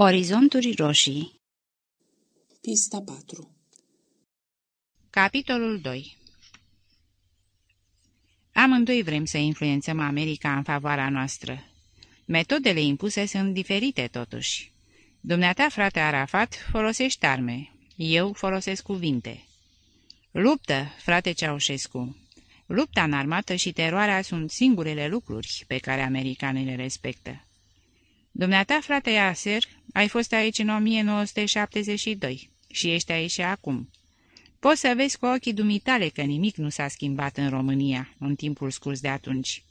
Orizonturi roșii Pista 4 Capitolul 2 Amândoi vrem să influențăm America în favoarea noastră. Metodele impuse sunt diferite totuși. Dumneata, frate Arafat, folosești arme. Eu folosesc cuvinte. Luptă, frate Ceaușescu. Lupta în armată și teroarea sunt singurele lucruri pe care americanii le respectă. Dumneata, frate Aser, ai fost aici în 1972 și ești aici și acum. Poți să vezi cu ochii dumitale că nimic nu s-a schimbat în România în timpul scurs de atunci.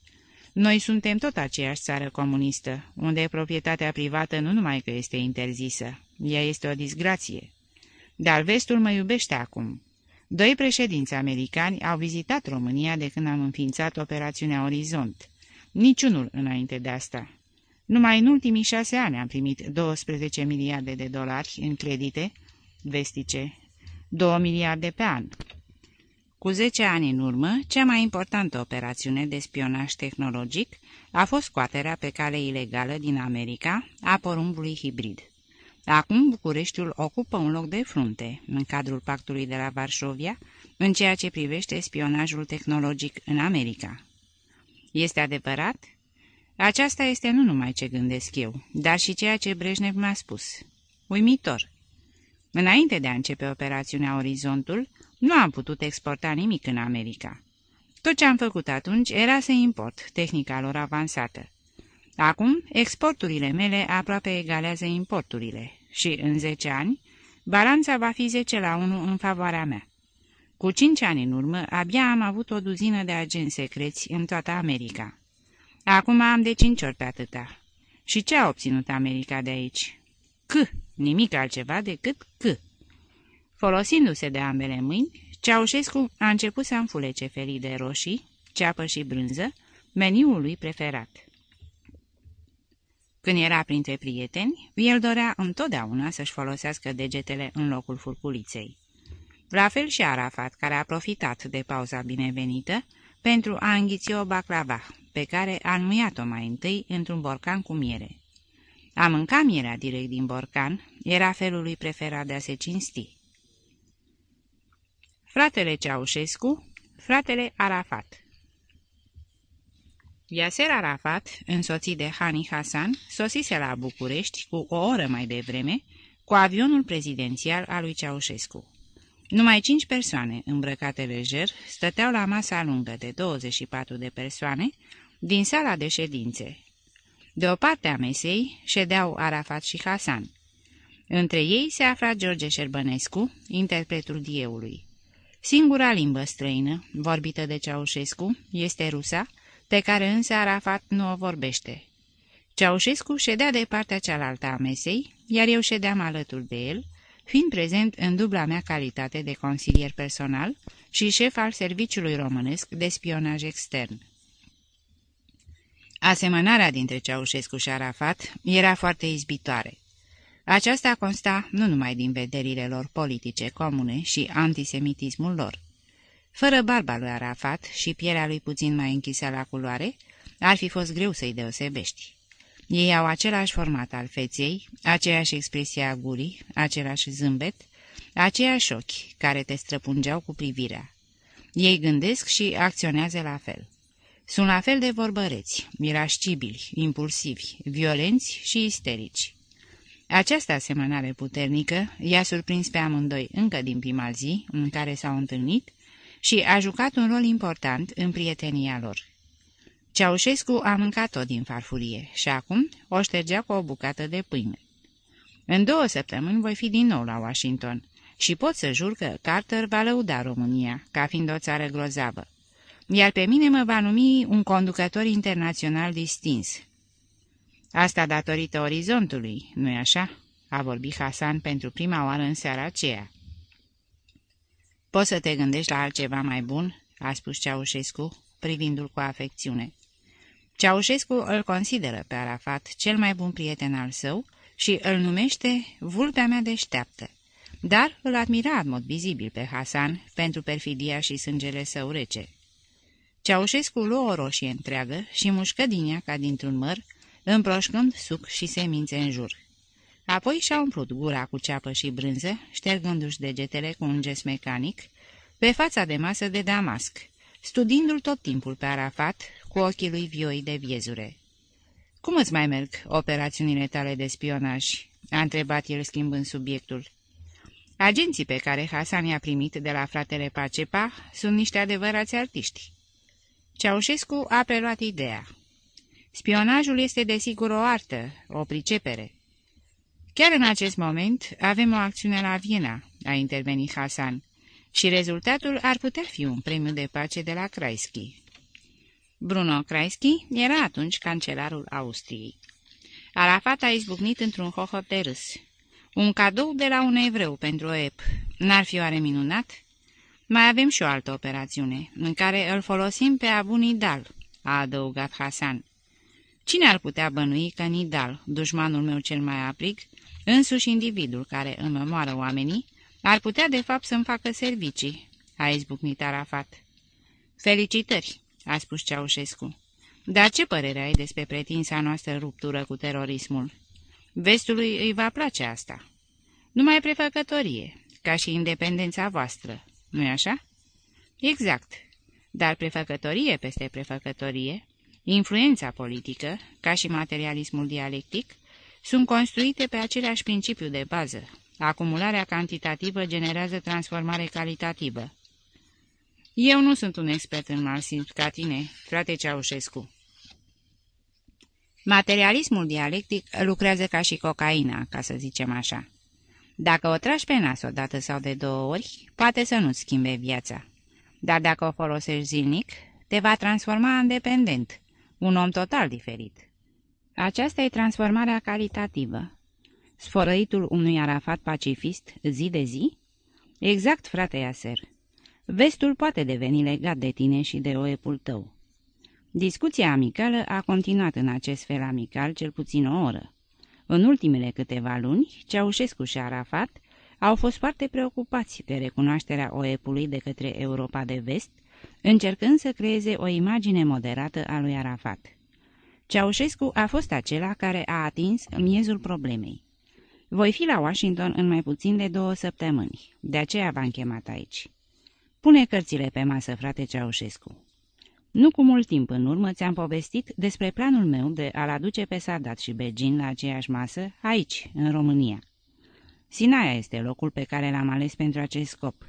Noi suntem tot aceeași țară comunistă, unde proprietatea privată nu numai că este interzisă, ea este o disgrație. Dar vestul mă iubește acum. Doi președinți americani au vizitat România de când am înființat operațiunea Orizont. Niciunul înainte de asta. Numai în ultimii șase ani am primit 12 miliarde de dolari în credite vestice, 2 miliarde pe an. Cu 10 ani în urmă, cea mai importantă operațiune de spionaj tehnologic a fost scoaterea pe cale ilegală din America a porumbului hibrid. Acum Bucureștiul ocupă un loc de frunte în cadrul pactului de la Varșovia în ceea ce privește spionajul tehnologic în America. Este adevărat? Aceasta este nu numai ce gândesc eu, dar și ceea ce Brejnev mi-a spus. Uimitor! Înainte de a începe operațiunea Orizontul, nu am putut exporta nimic în America. Tot ce am făcut atunci era să import tehnica lor avansată. Acum, exporturile mele aproape egalează importurile și, în 10 ani, balanța va fi 10 la 1 în favoarea mea. Cu 5 ani în urmă, abia am avut o duzină de agenți secreți în toată America. Acum am de cinci ori pe atâta. Și ce a obținut America de aici? C, nimic altceva decât C. Folosindu-se de ambele mâini, Ceaușescu a început să înfulece felii de roșii, ceapă și brânză, meniul lui preferat. Când era printre prieteni, el dorea întotdeauna să-și folosească degetele în locul furculiței. La fel și Arafat, care a profitat de pauza binevenită pentru a înghiți o baclava, pe care a înmuiat-o mai întâi într-un borcan cu miere. A mânca mierea direct din borcan era felul lui preferat de a se cinsti. Fratele Ceaușescu, fratele Arafat Iaser Arafat, însoțit de Hani Hasan, sosise la București cu o oră mai devreme cu avionul prezidențial al lui Ceaușescu. Numai cinci persoane, îmbrăcate lejer, stăteau la masa lungă de 24 de persoane din sala de ședințe. De o parte a mesei ședeau Arafat și Hasan. Între ei se afla George Șerbănescu, interpretul dieului. Singura limbă străină, vorbită de Ceaușescu, este rusa, pe care însă Arafat nu o vorbește. Ceaușescu ședea de partea cealaltă a mesei, iar eu ședeam alături de el, fiind prezent în dubla mea calitate de consilier personal și șef al Serviciului Românesc de Spionaj Extern. Asemănarea dintre Ceaușescu și Arafat era foarte izbitoare. Aceasta consta nu numai din vederile lor politice comune și antisemitismul lor. Fără barba lui Arafat și pielea lui puțin mai închisă la culoare, ar fi fost greu să-i deosebești. Ei au același format al feței, aceeași expresie a gurii, același zâmbet, aceiași ochi care te străpungeau cu privirea. Ei gândesc și acționează la fel. Sunt la fel de vorbăreți, irascibili, impulsivi, violenți și isterici. Această asemănare puternică i-a surprins pe amândoi încă din prima zi în care s-au întâlnit și a jucat un rol important în prietenia lor. Ceaușescu a mâncat-o din farfurie și acum o ștergea cu o bucată de pâine. În două săptămâni voi fi din nou la Washington și pot să jur că Carter va lăuda România ca fiind o țară grozavă, iar pe mine mă va numi un conducător internațional distins. Asta datorită orizontului, nu-i așa?" a vorbit Hasan pentru prima oară în seara aceea. Poți să te gândești la altceva mai bun?" a spus Ceaușescu, privindu-l cu afecțiune. Ceaușescu îl consideră pe Arafat cel mai bun prieten al său și îl numește vulpea mea deșteaptă, dar îl admira în mod vizibil pe Hasan pentru perfidia și sângele său rece. Ceaușescu luă o roșie întreagă și mușcă din ea ca dintr-un măr, împroșcând suc și semințe în jur. Apoi și-a umplut gura cu ceapă și brânză, ștergându-și degetele cu un gest mecanic, pe fața de masă de damasc, studiindu-l tot timpul pe Arafat cu ochii lui vioi de viezure. Cum îți mai merg operațiunile tale de spionaj?" a întrebat el schimbând subiectul. Agenții pe care Hasan i-a primit de la fratele Pacepa sunt niște adevărați artiști. Ceaușescu a preluat ideea. Spionajul este desigur o artă, o pricepere. Chiar în acest moment avem o acțiune la Viena, a intervenit Hasan, și rezultatul ar putea fi un premiu de pace de la Kreisky. Bruno Kreisky era atunci cancelarul Austriei. Arafat a izbucnit într-un hohot de râs. Un cadou de la un evreu pentru EP. N-ar fi oare minunat? Mai avem și o altă operațiune, în care îl folosim pe Abu Nidal, a adăugat Hasan. Cine ar putea bănui că Nidal, dușmanul meu cel mai aprig, însuși individul care îmi omoară oamenii, ar putea de fapt să-mi facă servicii, a izbucnit Arafat. Felicitări, a spus Ceaușescu. Dar ce părere ai despre pretinsa noastră ruptură cu terorismul? Vestului îi va place asta. Numai prefăcătorie, ca și independența voastră, nu-i așa? Exact. Dar prefăcătorie peste prefăcătorie, influența politică, ca și materialismul dialectic, sunt construite pe același principiu de bază. Acumularea cantitativă generează transformare calitativă. Eu nu sunt un expert în marxism ca tine, frate Ceaușescu. Materialismul dialectic lucrează ca și cocaina, ca să zicem așa. Dacă o tragi pe nas o dată sau de două ori, poate să nu-ți schimbe viața. Dar dacă o folosești zilnic, te va transforma în dependent, un om total diferit. Aceasta e transformarea calitativă. Sfărăitul unui arafat pacifist zi de zi? Exact, frate Iaser. Vestul poate deveni legat de tine și de oepul tău. Discuția amicală a continuat în acest fel amical cel puțin o oră. În ultimele câteva luni, Ceaușescu și Arafat au fost foarte preocupați de recunoașterea OEP-ului de către Europa de Vest, încercând să creeze o imagine moderată a lui Arafat. Ceaușescu a fost acela care a atins miezul problemei. Voi fi la Washington în mai puțin de două săptămâni, de aceea v-am chemat aici. Pune cărțile pe masă, frate Ceaușescu. Nu cu mult timp în urmă ți-am povestit despre planul meu de a-l aduce pe Sadat și Begin la aceeași masă, aici, în România. Sinaia este locul pe care l-am ales pentru acest scop.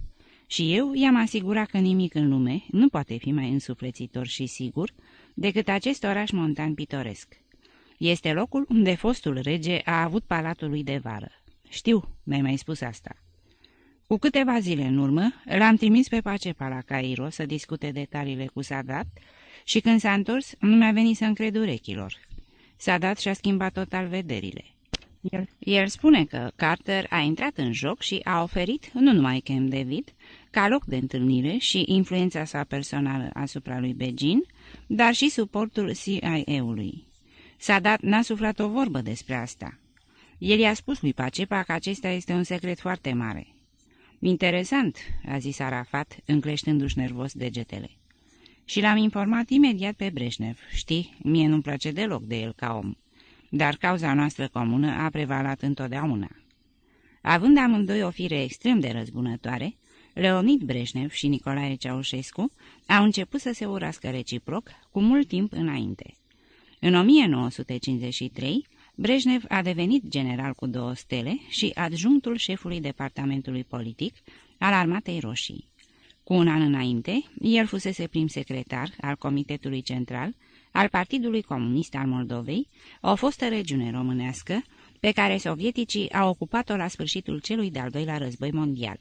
Și eu i-am asigurat că nimic în lume nu poate fi mai însuflețitor și sigur decât acest oraș montan pitoresc. Este locul unde fostul rege a avut palatul lui de vară. Știu, mi-ai mai spus asta. Cu câteva zile în urmă, l-am trimis pe Pacepa la Cairo să discute detaliile cu Sadat și când s-a întors, nu mi-a venit să încred urechilor. Sadat și-a schimbat total vederile. El, el spune că Carter a intrat în joc și a oferit, nu numai Camp David, ca loc de întâlnire și influența sa personală asupra lui Begin, dar și suportul CIA-ului. Sadat n-a suflat o vorbă despre asta. El i-a spus lui Pacepa că acesta este un secret foarte mare. Interesant," a zis Arafat, încleștându-și nervos degetele. Și l-am informat imediat pe Breșnev. Știi, mie nu-mi place deloc de el ca om. Dar cauza noastră comună a prevalat întotdeauna. Având amândoi o fire extrem de răzbunătoare, Leonid Breșnev și Nicolae Ceaușescu au început să se urască reciproc cu mult timp înainte. În 1953, Brejnev a devenit general cu două stele și adjunctul șefului departamentului politic al Armatei Roșii. Cu un an înainte, el fusese prim secretar al Comitetului Central al Partidului Comunist al Moldovei, o fostă regiune românească, pe care sovieticii au ocupat-o la sfârșitul celui de-al doilea război mondial.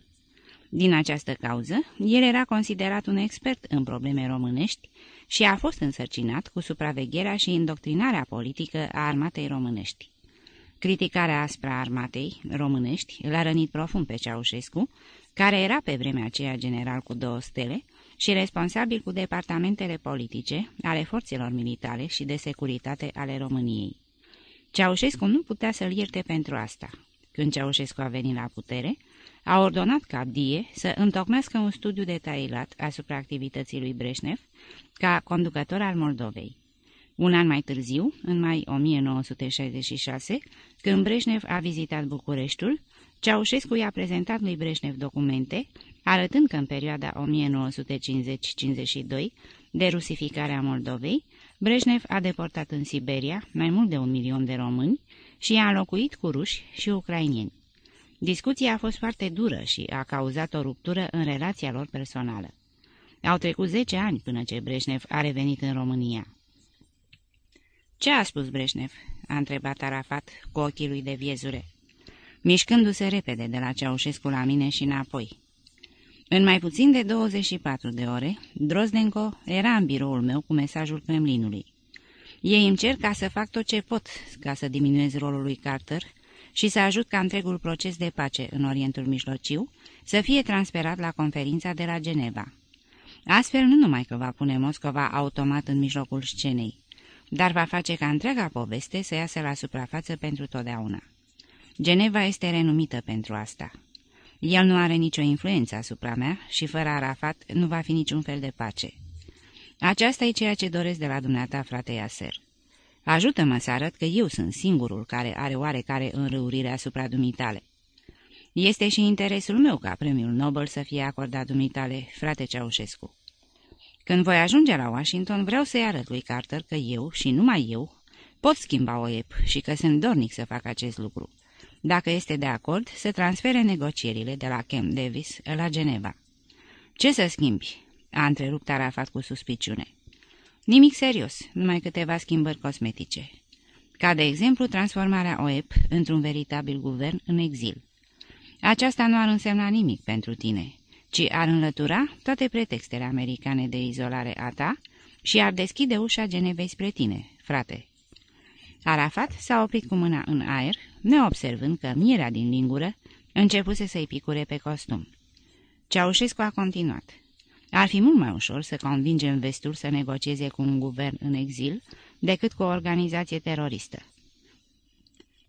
Din această cauză, el era considerat un expert în probleme românești și a fost însărcinat cu supravegherea și indoctrinarea politică a armatei românești. Criticarea asupra armatei românești l-a rănit profund pe Ceaușescu, care era pe vremea aceea general cu două stele și responsabil cu departamentele politice ale forțelor militare și de securitate ale României. Ceaușescu nu putea să-l ierte pentru asta. Când Ceaușescu a venit la putere, a ordonat ca Die să întocmească un studiu detailat asupra activității lui Breșnev ca conducător al Moldovei. Un an mai târziu, în mai 1966, când Breșnev a vizitat Bucureștiul, Ceaușescu i-a prezentat lui Breșnev documente, arătând că în perioada 1950-52, de rusificarea Moldovei, Breșnev a deportat în Siberia mai mult de un milion de români și i-a înlocuit cu ruși și ucrainieni. Discuția a fost foarte dură și a cauzat o ruptură în relația lor personală. Au trecut 10 ani până ce Breșnev a revenit în România. Ce a spus Breșnev?" a întrebat Arafat cu ochii lui de viezure, mișcându-se repede de la Ceaușescu la mine și înapoi. În mai puțin de 24 de ore, Drozdenko era în biroul meu cu mesajul Kremlinului. Ei îmi cer ca să fac tot ce pot ca să diminuez rolul lui Carter și să ajut ca întregul proces de pace în Orientul Mijlociu să fie transferat la conferința de la Geneva. Astfel nu numai că va pune Moscova automat în mijlocul scenei, dar va face ca întreaga poveste să iasă la suprafață pentru totdeauna. Geneva este renumită pentru asta. El nu are nicio influență asupra mea și fără Arafat nu va fi niciun fel de pace. Aceasta e ceea ce doresc de la dumneata, frate Iaser. Ajută-mă să arăt că eu sunt singurul care are oarecare înrăurire asupra dumitale. Este și interesul meu ca premiul Nobel să fie acordat dumitale, frate Ceaușescu. Când voi ajunge la Washington, vreau să-i arăt lui Carter că eu, și numai eu, pot schimba OEP și că sunt dornic să fac acest lucru. Dacă este de acord, să transfere negocierile de la Camp Davis la Geneva. Ce să schimbi?" a întrerupt Arafat cu suspiciune. Nimic serios, numai câteva schimbări cosmetice. Ca de exemplu transformarea OEP într-un veritabil guvern în exil. Aceasta nu ar însemna nimic pentru tine, ci ar înlătura toate pretextele americane de izolare a ta și ar deschide ușa Genevei spre tine, frate. Arafat s-a oprit cu mâna în aer, neobservând că mierea din lingură începuse să-i picure pe costum. Ceaușescu a continuat. Ar fi mult mai ușor să convingem vestul să negocieze cu un guvern în exil decât cu o organizație teroristă.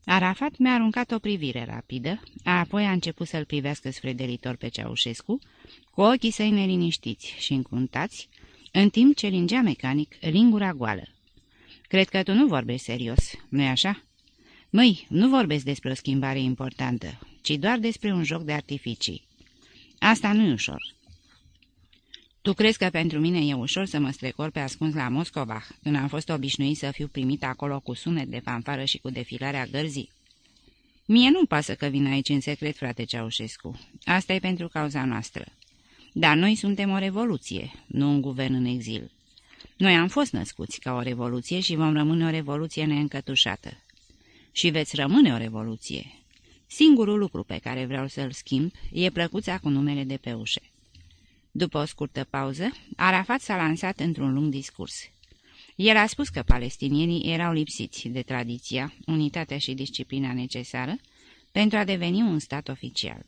Arafat mi-a aruncat o privire rapidă, apoi a început să-l privească sfredelitor pe Ceaușescu, cu ochii săi neliniștiți și încuntați, în timp ce lingea mecanic lingura goală. Cred că tu nu vorbești serios, nu-i așa?" Măi, nu vorbesc despre o schimbare importantă, ci doar despre un joc de artificii. Asta nu-i ușor." Tu crezi că pentru mine e ușor să mă strecor pe ascuns la Moscova, când am fost obișnuit să fiu primit acolo cu sunet de fanfară și cu defilarea gărzii? Mie nu-mi pasă că vin aici în secret, frate Ceaușescu. Asta e pentru cauza noastră. Dar noi suntem o revoluție, nu un guvern în exil. Noi am fost născuți ca o revoluție și vom rămâne o revoluție neîncătușată. Și veți rămâne o revoluție. Singurul lucru pe care vreau să-l schimb e plăcuța cu numele de pe ușe. După o scurtă pauză, Arafat s-a lansat într-un lung discurs. El a spus că palestinienii erau lipsiți de tradiția, unitatea și disciplina necesară pentru a deveni un stat oficial,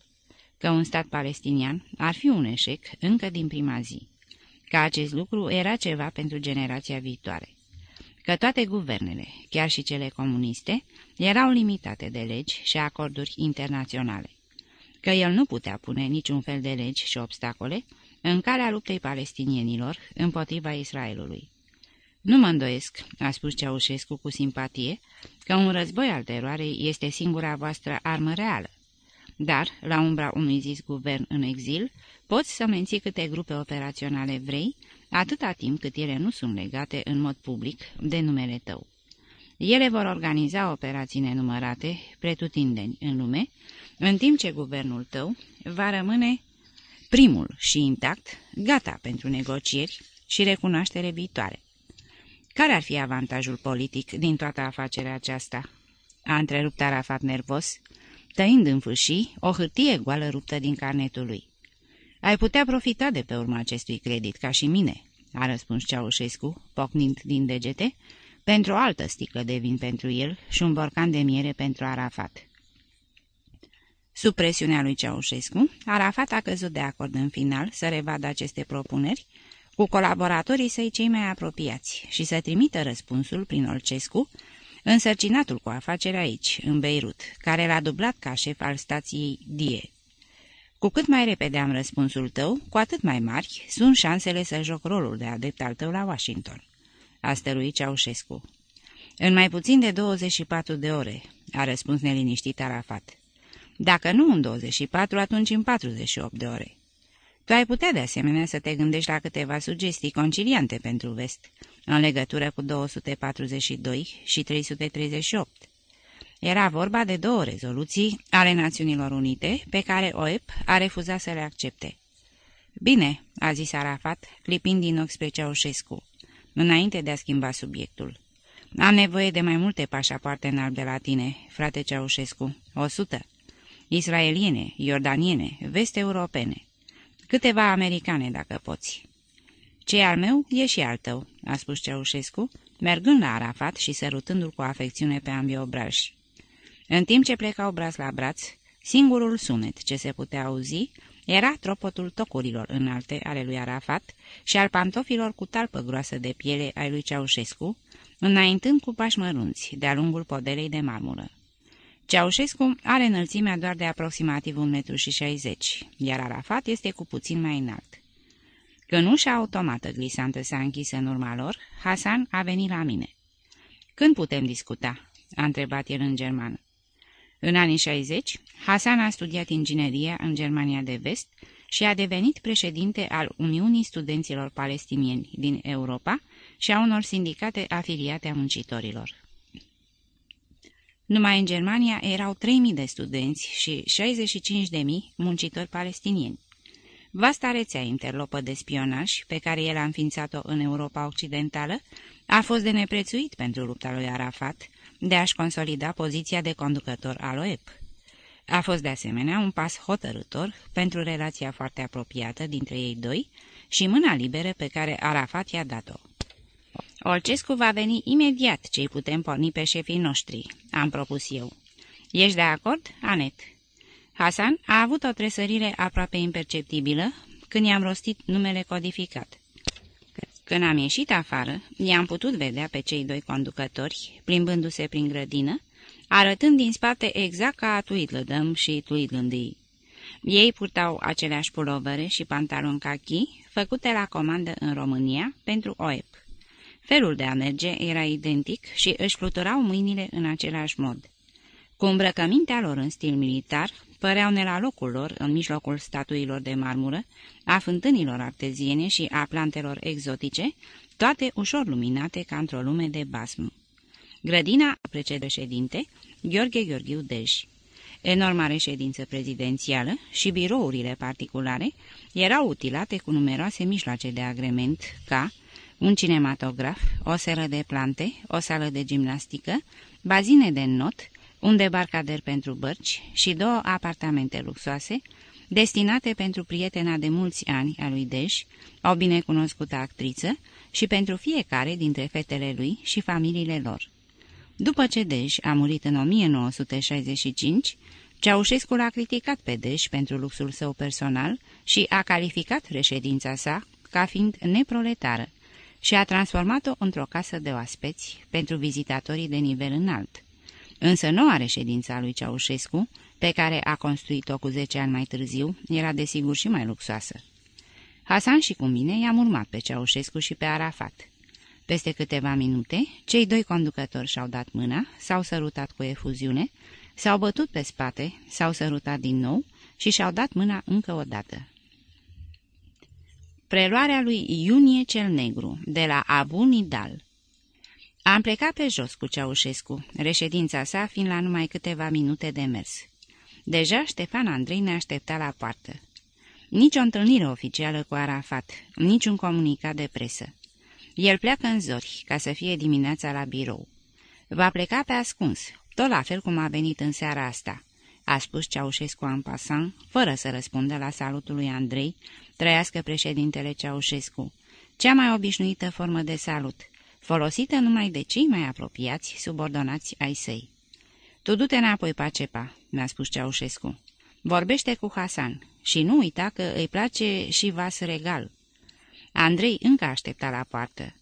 că un stat palestinian ar fi un eșec încă din prima zi, că acest lucru era ceva pentru generația viitoare, că toate guvernele, chiar și cele comuniste, erau limitate de legi și acorduri internaționale, că el nu putea pune niciun fel de legi și obstacole în calea luptei palestinienilor împotriva Israelului. Nu mă îndoiesc, a spus Ceaușescu cu simpatie, că un război al teroarei este singura voastră armă reală. Dar, la umbra unui zis guvern în exil, poți să menții câte grupe operaționale vrei, atâta timp cât ele nu sunt legate în mod public de numele tău. Ele vor organiza operații nenumărate, pretutindeni în lume, în timp ce guvernul tău va rămâne primul și intact, gata pentru negocieri și recunoaștere viitoare. Care ar fi avantajul politic din toată afacerea aceasta? A întrerupt Arafat nervos, tăind în fâșii o hârtie goală ruptă din carnetul lui. Ai putea profita de pe urma acestui credit, ca și mine, a răspuns Ceaușescu, pocnind din degete, pentru o altă sticlă de vin pentru el și un borcan de miere pentru Arafat. Sub presiunea lui Ceaușescu, Arafat a căzut de acord în final să revadă aceste propuneri cu colaboratorii săi cei mai apropiați și să trimită răspunsul prin Olcescu, însărcinatul cu afaceri aici, în Beirut, care l-a dublat ca șef al stației Die. Cu cât mai repede am răspunsul tău, cu atât mai mari sunt șansele să joc rolul de adept al tău la Washington. a stăruit Ceaușescu. În mai puțin de 24 de ore, a răspuns neliniștit Arafat. Dacă nu în 24, atunci în 48 de ore. Tu ai putea de asemenea să te gândești la câteva sugestii conciliante pentru vest, în legătură cu 242 și 338. Era vorba de două rezoluții ale Națiunilor Unite pe care OEP a refuzat să le accepte. Bine, a zis Arafat, clipind din ochi spre Ceaușescu, înainte de a schimba subiectul. Am nevoie de mai multe pașapoarte în alb de la tine, frate Ceaușescu, o sută. Israeliene, iordaniene, vest-europene. Câteva americane, dacă poți. Ce al meu e și al tău, a spus Ceaușescu, mergând la Arafat și sărutându-l cu afecțiune pe ambii obrași. În timp ce plecau braț la braț, singurul sunet ce se putea auzi era tropotul tocurilor înalte ale lui Arafat și al pantofilor cu talpă groasă de piele ai lui Ceaușescu, înaintând cu pași mărunți de-a lungul podelei de marmură. Ceaușescu are înălțimea doar de aproximativ 1,60 m, iar Arafat este cu puțin mai înalt. Când ușa automată glisantă s-a închis în urma lor, Hasan a venit la mine. Când putem discuta?" a întrebat el în germană. În anii 60, Hasan a studiat ingineria în Germania de Vest și a devenit președinte al Uniunii Studenților Palestinieni din Europa și a unor sindicate afiliate a muncitorilor. Numai în Germania erau 3.000 de studenți și 65.000 muncitori palestinieni. Vasta rețea interlopă de spionaj, pe care el a înființat-o în Europa Occidentală, a fost de neprețuit pentru lupta lui Arafat, de a-și consolida poziția de conducător al OEP. A fost de asemenea un pas hotărător pentru relația foarte apropiată dintre ei doi și mâna liberă pe care Arafat i-a dat-o. Olcescu va veni imediat ce putem porni pe șefii noștri, am propus eu. Ești de acord, Anet? Hasan a avut o tresărire aproape imperceptibilă când i-am rostit numele codificat. Când am ieșit afară, i-am putut vedea pe cei doi conducători, plimbându-se prin grădină, arătând din spate exact ca a Tweedledum și Tweedlundii. Ei purtau aceleași pulovere și pantaloni cachi, făcute la comandă în România pentru OEP. Felul de a merge era identic și își fluturau mâinile în același mod. Cu îmbrăcămintea lor în stil militar, păreau ne la locul lor în mijlocul statuilor de marmură, a fântânilor arteziene și a plantelor exotice, toate ușor luminate ca într-o lume de basm. Grădina precede ședinte, Gheorghe Gheorghiu Dej. Enorma reședință prezidențială și birourile particulare erau utilate cu numeroase mijloace de agrement ca un cinematograf, o seră de plante, o sală de gimnastică, bazine de not, un debarcader pentru bărci și două apartamente luxoase, destinate pentru prietena de mulți ani a lui Dej, o binecunoscută actriță, și pentru fiecare dintre fetele lui și familiile lor. După ce Dej a murit în 1965, Ceaușescu l-a criticat pe Dej pentru luxul său personal și a calificat reședința sa ca fiind neproletară și a transformat-o într-o casă de oaspeți pentru vizitatorii de nivel înalt. Însă noua reședință a lui Ceaușescu, pe care a construit-o cu 10 ani mai târziu, era desigur și mai luxoasă. Hasan și cu mine i-am urmat pe Ceaușescu și pe Arafat. Peste câteva minute, cei doi conducători și-au dat mâna, s-au sărutat cu efuziune, s-au bătut pe spate, s-au sărutat din nou și și-au dat mâna încă o dată. Preluarea lui Iunie cel Negru, de la Abu Nidal Am plecat pe jos cu Ceaușescu, reședința sa fiind la numai câteva minute de mers. Deja Ștefan Andrei ne aștepta la poartă. Nici o întâlnire oficială cu Arafat, nici un comunicat de presă. El pleacă în zori, ca să fie dimineața la birou. Va pleca pe ascuns, tot la fel cum a venit în seara asta, a spus Ceaușescu în pasan, fără să răspundă la salutul lui Andrei, trăiască președintele Ceaușescu. Cea mai obișnuită formă de salut, folosită numai de cei mai apropiați subordonați ai săi. Tu du-te înapoi, Pacepa, mi-a spus Ceaușescu. Vorbește cu Hasan și nu uita că îi place și vas regal. Andrei încă aștepta la poartă.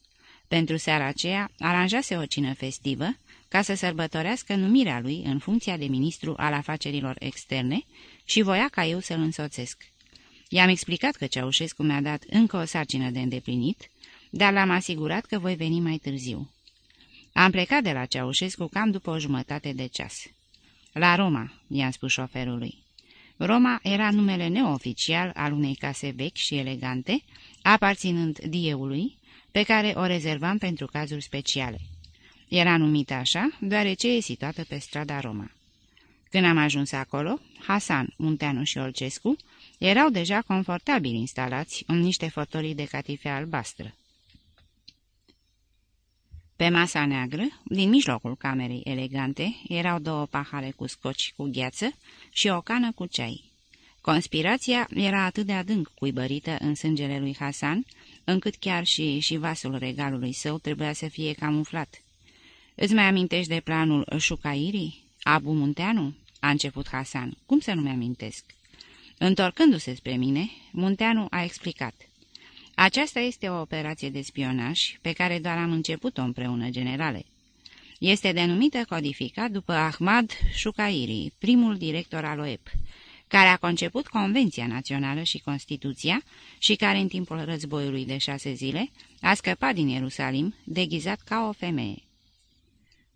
Pentru seara aceea aranjase o cină festivă ca să sărbătorească numirea lui în funcția de ministru al afacerilor externe și voia ca eu să-l însoțesc. I-am explicat că Ceaușescu mi-a dat încă o sarcină de îndeplinit, dar l-am asigurat că voi veni mai târziu. Am plecat de la Ceaușescu cam după o jumătate de ceas. La Roma, i-am spus șoferului. Roma era numele neoficial al unei case vechi și elegante, aparținând dieului, pe care o rezervam pentru cazuri speciale. Era numită așa, deoarece e situată pe strada Roma. Când am ajuns acolo, Hasan, Munteanu și Olcescu erau deja confortabil instalați în niște fotolii de catifea albastră. Pe masa neagră, din mijlocul camerei elegante, erau două pahare cu scoci cu gheață și o cană cu ceai. Conspirația era atât de adânc cuibărită în sângele lui Hasan, încât chiar și, și vasul regalului său trebuia să fie camuflat. Îți mai amintești de planul Șucairii? Abu Munteanu?" a început Hasan. Cum să nu-mi amintesc?" Întorcându-se spre mine, Munteanu a explicat. Aceasta este o operație de spionaj pe care doar am început-o împreună, generale. Este denumită codificat după Ahmad Shukairi, primul director al OEP, care a conceput Convenția Națională și Constituția și care în timpul războiului de șase zile a scăpat din Ierusalim deghizat ca o femeie.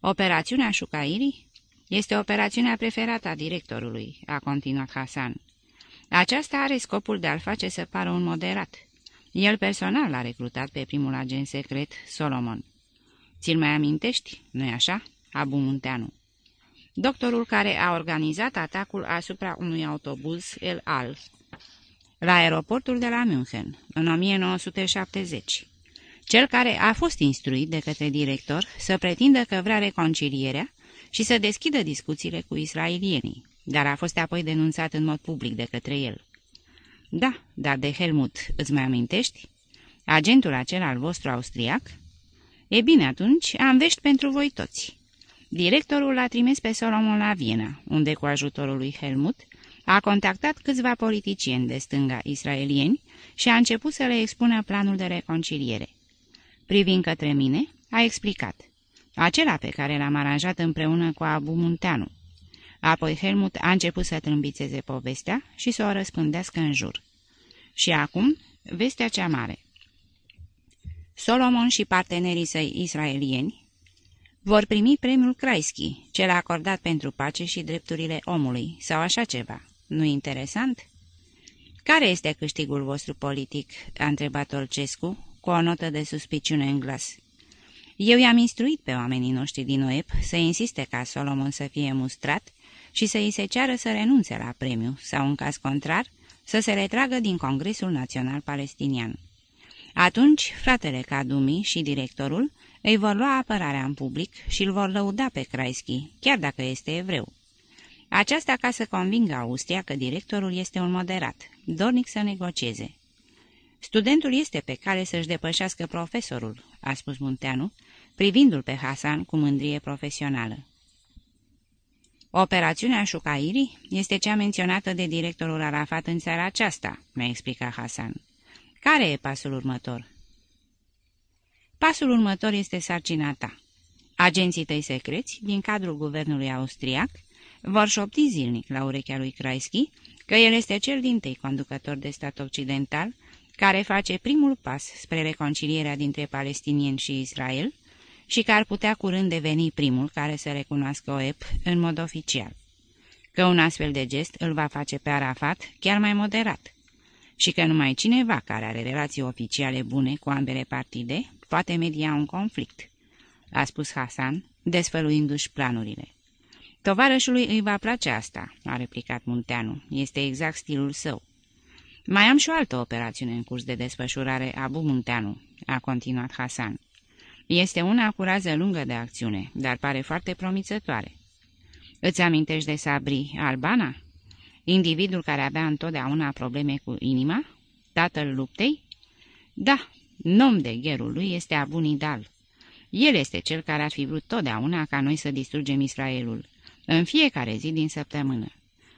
Operațiunea Shukairi este operațiunea preferată a directorului, a continuat Hasan. Aceasta are scopul de a-l face să pară un moderat. El personal l-a recrutat pe primul agent secret, Solomon. Ți-l mai amintești, nu-i așa? Abu Munteanu. Doctorul care a organizat atacul asupra unui autobuz El Al la aeroportul de la München, în 1970. Cel care a fost instruit de către director să pretindă că vrea reconcilierea și să deschidă discuțiile cu israelienii, dar a fost apoi denunțat în mod public de către el. Da, dar de Helmut îți mai amintești? Agentul acela al vostru austriac? E bine, atunci am vești pentru voi toți. Directorul l-a trimis pe Solomon la Viena, unde cu ajutorul lui Helmut a contactat câțiva politicieni de stânga israelieni și a început să le expună planul de reconciliere. Privind către mine, a explicat. Acela pe care l-am aranjat împreună cu Abu Munteanu. Apoi Helmut a început să trâmbițeze povestea și să o răspândească în jur. Și acum, vestea cea mare. Solomon și partenerii săi israelieni vor primi premiul Kreisky, cel acordat pentru pace și drepturile omului, sau așa ceva. nu interesant? Care este câștigul vostru politic?" a întrebat Olcescu, cu o notă de suspiciune în glas. Eu i-am instruit pe oamenii noștri din OEP să insiste ca Solomon să fie mustrat și să îi se ceară să renunțe la premiu sau, în caz contrar, să se retragă din Congresul Național Palestinian. Atunci, fratele Kadumi și directorul îi vor lua apărarea în public și îl vor lăuda pe Kreisky, chiar dacă este evreu. Aceasta ca să convingă Austria că directorul este un moderat, dornic să negocieze. Studentul este pe care să-și depășească profesorul, a spus Munteanu, privindu-l pe Hasan cu mândrie profesională. Operațiunea Șucairi este cea menționată de directorul Arafat în seara aceasta, mi-a explicat Hasan. Care e pasul următor? Pasul următor este sarcina ta. Agenții tăi secreți, din cadrul guvernului austriac, vor șopti zilnic la urechea lui Kreisky că el este cel din tâi conducător de stat occidental care face primul pas spre reconcilierea dintre palestinieni și Israel și că ar putea curând deveni primul care să recunoască OEP în mod oficial. Că un astfel de gest îl va face pe Arafat chiar mai moderat și că numai cineva care are relații oficiale bune cu ambele partide poate media un conflict, a spus Hasan, desfăluindu-și planurile. Tovarășului îi va place asta, a replicat Munteanu, este exact stilul său. Mai am și o altă operațiune în curs de desfășurare, Abu Munteanu, a continuat Hasan. Este una cu rază lungă de acțiune, dar pare foarte promițătoare. Îți amintești de Sabri Albana? Individul care avea întotdeauna probleme cu inima? Tatăl luptei? Da, nom de gherul lui este Abu Nidal. El este cel care ar fi vrut totdeauna ca noi să distrugem Israelul, în fiecare zi din săptămână.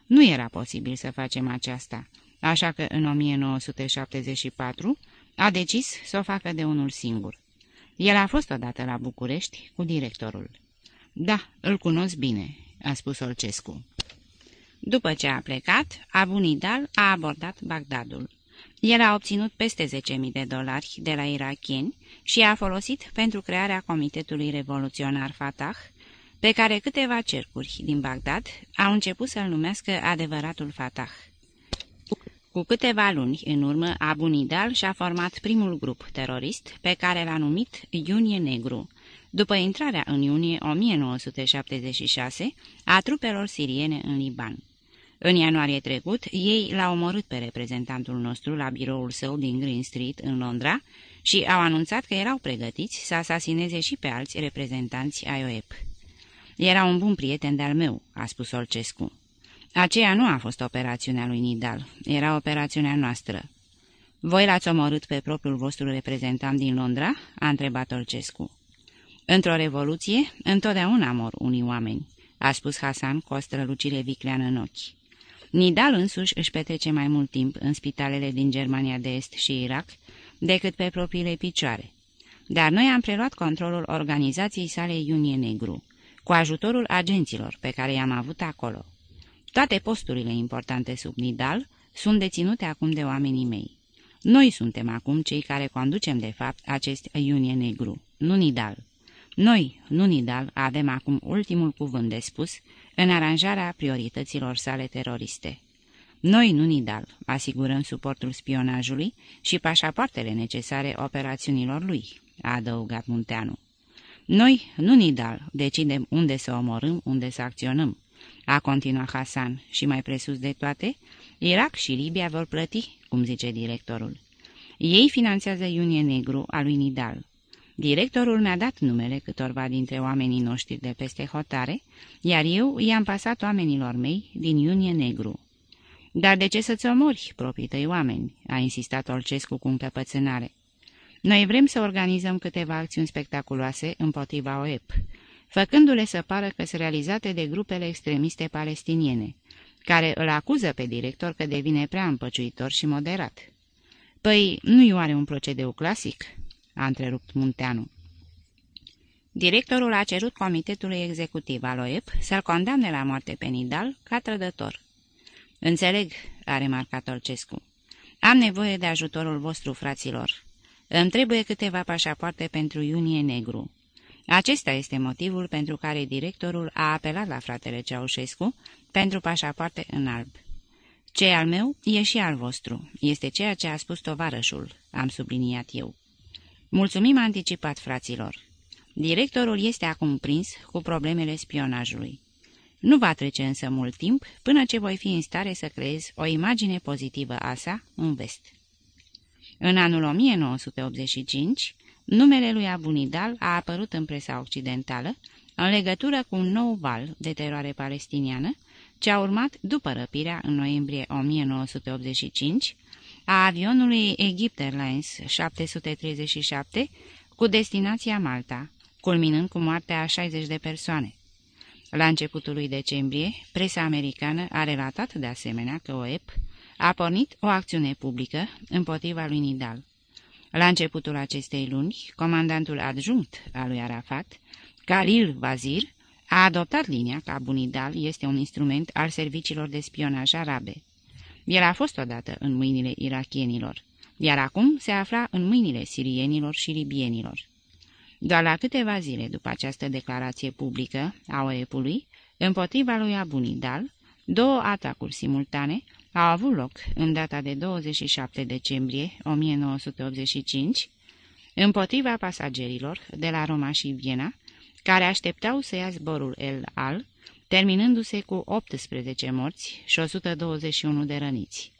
Nu era posibil să facem aceasta, așa că în 1974 a decis să o facă de unul singur. El a fost odată la București cu directorul. Da, îl cunosc bine," a spus Olcescu. După ce a plecat, Abu Nidal a abordat Bagdadul. El a obținut peste 10.000 de dolari de la irachieni și a folosit pentru crearea Comitetului Revoluționar Fatah, pe care câteva cercuri din Bagdad au început să-l numească adevăratul Fatah. Cu câteva luni în urmă, Abu Nidal și-a format primul grup terorist, pe care l-a numit Iunie Negru, după intrarea în iunie 1976 a trupelor siriene în Liban. În ianuarie trecut, ei l-au omorât pe reprezentantul nostru la biroul său din Green Street, în Londra, și au anunțat că erau pregătiți să asasineze și pe alți reprezentanți ai OEP. Era un bun prieten de-al meu," a spus Olcescu. Aceea nu a fost operațiunea lui Nidal, era operațiunea noastră. Voi l-ați omorât pe propriul vostru reprezentant din Londra?" a întrebat Olcescu. Într-o revoluție, întotdeauna mor unii oameni," a spus Hasan cu o strălucire vicleană în ochi. Nidal însuși își petrece mai mult timp în spitalele din Germania de Est și Irak decât pe propriile picioare. Dar noi am preluat controlul organizației sale Iunie Negru, cu ajutorul agenților pe care i-am avut acolo. Toate posturile importante sub Nidal sunt deținute acum de oamenii mei. Noi suntem acum cei care conducem de fapt acest Iunie Negru, nu Nidal. Noi, nu Nidal, avem acum ultimul cuvânt de spus în aranjarea priorităților sale teroriste. Noi, nu Nidal, asigurăm suportul spionajului și pașapoartele necesare operațiunilor lui, a adăugat Munteanu. Noi, nu Nidal, decidem unde să omorâm, unde să acționăm, a continuat Hasan și mai presus de toate, Irak și Libia vor plăti, cum zice directorul. Ei finanțează Iunie Negru a lui Nidal. Directorul mi-a dat numele câtorva dintre oamenii noștri de peste hotare, iar eu i-am pasat oamenilor mei din Iunie Negru. Dar de ce să-ți omori proprii tăi oameni?" a insistat Olcescu cu încăpățânare. Noi vrem să organizăm câteva acțiuni spectaculoase împotriva OEP, făcându-le să pară că sunt realizate de grupele extremiste palestiniene, care îl acuză pe director că devine prea împăciuitor și moderat. Păi, nu-i oare un procedeu clasic?" a întrerupt Munteanu. Directorul a cerut comitetului executiv al OEP să-l condamne la moarte pe Nidal ca trădător. Înțeleg," a remarcat Olcescu. Am nevoie de ajutorul vostru, fraților. Îmi trebuie câteva pașapoarte pentru iunie negru. Acesta este motivul pentru care directorul a apelat la fratele Ceaușescu pentru pașapoarte în alb. Ce al meu e și al vostru. Este ceea ce a spus tovarășul, am subliniat eu. Mulțumim anticipat, fraților. Directorul este acum prins cu problemele spionajului. Nu va trece însă mult timp până ce voi fi în stare să creez o imagine pozitivă a sa în vest. În anul 1985, numele lui Abunidal a apărut în presa occidentală în legătură cu un nou val de teroare palestiniană ce a urmat după răpirea în noiembrie 1985 a avionului Egypt Airlines 737 cu destinația Malta, culminând cu moartea a 60 de persoane. La începutul lui decembrie, presa americană a relatat de asemenea că OEP a pornit o acțiune publică împotriva lui Nidal. La începutul acestei luni, comandantul adjunct al lui Arafat, Khalil Vazir, a adoptat linia că Bunidal este un instrument al serviciilor de spionaj arabe. El a fost odată în mâinile irachienilor, iar acum se afla în mâinile sirienilor și libienilor. Doar la câteva zile după această declarație publică a OEP-ului, împotriva lui Abunidal, două atacuri simultane au avut loc în data de 27 decembrie 1985 împotriva pasagerilor de la Roma și Viena, care așteptau să ia zborul El Al, terminându-se cu 18 morți și 121 de răniți.